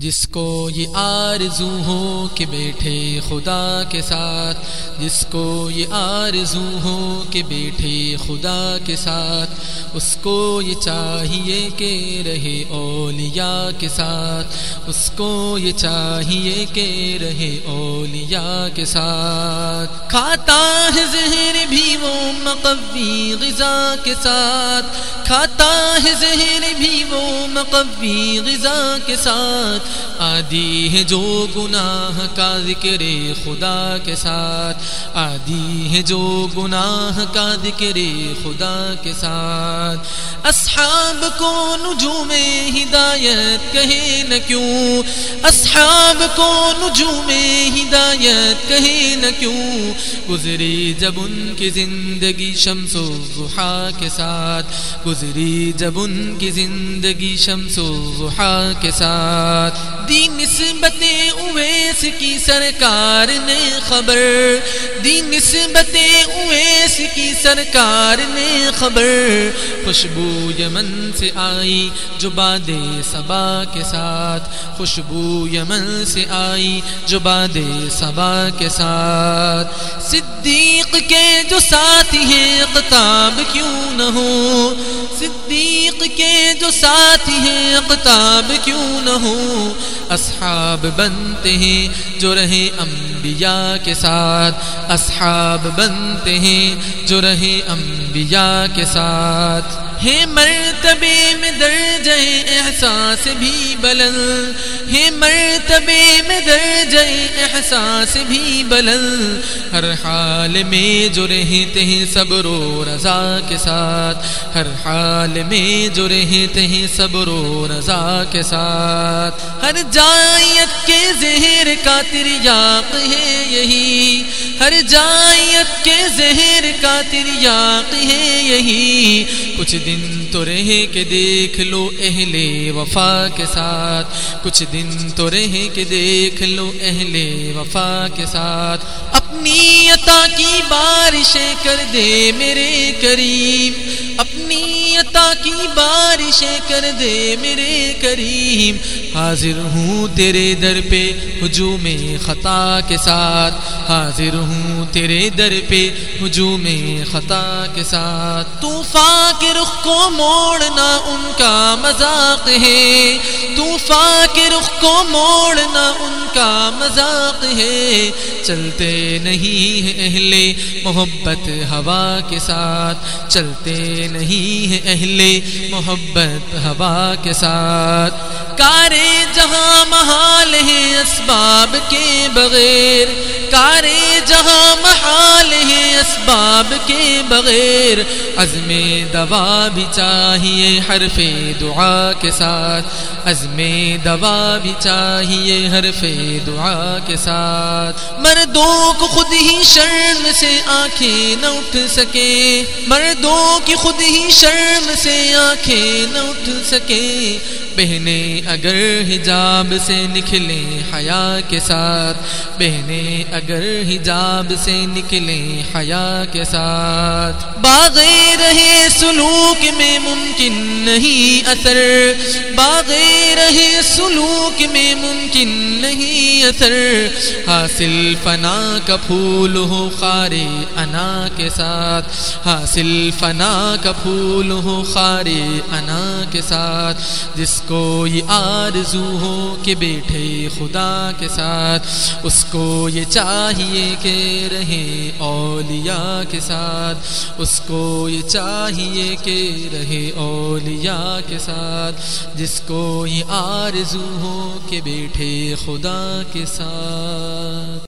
جس کو یہ آرزو ہو کہ بیٹھے خدا کے ساتھ، جس کو یہ آرزو ہو کہ بیٹھے خدا کے ساتھ، اس کو یہ چاہیے کہ رہے اولیاء کے ساتھ، اس کو یہ چاہیے کہ رہے اولیاء کے ساتھ۔ کھاتا ہے زہر بھی وہ مقوی غذا کے ساتھ۔ کھاتا ہے زہر بھی وہ مقوی غذا کے ساتھ۔ آدی ہے جو گناہ کا ذکر خدا کے ساتھ۔ آدی ہے جو گناہ کا ذکر خدا کے ساتھ۔ اصحاب کو نجوم ہدایت کہے نہ کیوں؟ اصحاب کو نجوم ہدایت کہے نہ کیوں؟ گزری جب ان کی زندگی شمس و ضحا کے ساتھ، گزری جب ان کی زندگی شمس و ضحا کے ساتھ۔ دی نسبت اویس کی سرکار نے خبر دی نسبت اویس کی سرکار نے خبر خوشبو یمن سے آئی جو باد صبا کے ساتھ، خوشبو یمن سے آئی جو باد صبا کے ساتھ۔ صدیق کے جو ساتھ ہیں قطاب کیوں نہ ہو؟ صدیق کے جو ساتھ ہیں قطاب کیوں نہ ہو؟ اصحاب بنتے ہیں جو رہے انبیاء کے ساتھ۔ اصحاب بنتے ہیں جو رہے انبیاء کے ساتھ۔ ہے مرتبے میں درجہ احساس بھی بلند۔ ہے مرتبے میں درجہ احساس بھی بلند۔ ہر حال میں جو رہتے ہیں صبر و رضا کے ساتھ۔ ہر حال میں جو رہتے ہیں صبر و رضا کے ساتھ۔ ہر جائیت کے زہر کا تریاق ہے یہی۔ ہر جائیت کے زہر کا تریاق ہے یہی۔ کچھ دن تو رہے کہ دیکھ لو اہل وفا کے ساتھ۔ کچھ دن تو رہے کہ دیکھ لو اہل وفا کے ساتھ۔ اپنی عطا کی بارشیں کر دے میرے کریم اپنی عطا کی بارشیں کر دے میرے کریم۔ حاضر ہوں تیرے در پہ ہجوم خطا کے ساتھ۔ حاضر ہوں تیرے در پہ ہجوم خطا کے ساتھ۔ طوفان کے رخ کو موڑنا ان کا مذاق ہے۔ طوفان کے رخ کو موڑنا ان کا مذاق ہے۔ چلتے نہیں ہیں اہل محبت ہوا کے ساتھ۔ چلتے نہیں ہیں پہلے محبت ہوا کے ساتھ۔ کارے جہاں محال ہے اسباب کے بغیر۔ کارے جہاں محال ہے اسباب کے بغیر عزم دوا بھی چاہیے حرف دعا کے ساتھ۔ عزم دوا بھی چاہیے حرف دعا کے ساتھ۔ مردوں کو خود ہی شرم سے آنکھیں نہ اٹھ سکے مردوں کی خود ہی شرم سے آنکھیں نہ اٹھ سکے بہنیں اگر حجاب سے نکلیں حیا کے ساتھ، بہنیں اگر حجاب سے نکلیں حیا کے ساتھ۔ باغ رہے سلوک میں ممکن نہیں اثر۔ باغ رہے سلوک میں ممکن نہیں اثر۔ حاصل فنا کا پھول ہو خارے انا کے ساتھ۔ حاصل فنا کا پھول ہو خارے انا کے ساتھ۔ جس کو یہ آرزو ہو کہ بیٹھے خدا کے ساتھ، اس کو یہ چاہیے کہ رہے اولیاء کے ساتھ۔ اس کو یہ چاہیے کہ رہے اولیاء کے ساتھ۔ جس کو یہ آرزو ہو کہ بیٹھے خدا کے ساتھ۔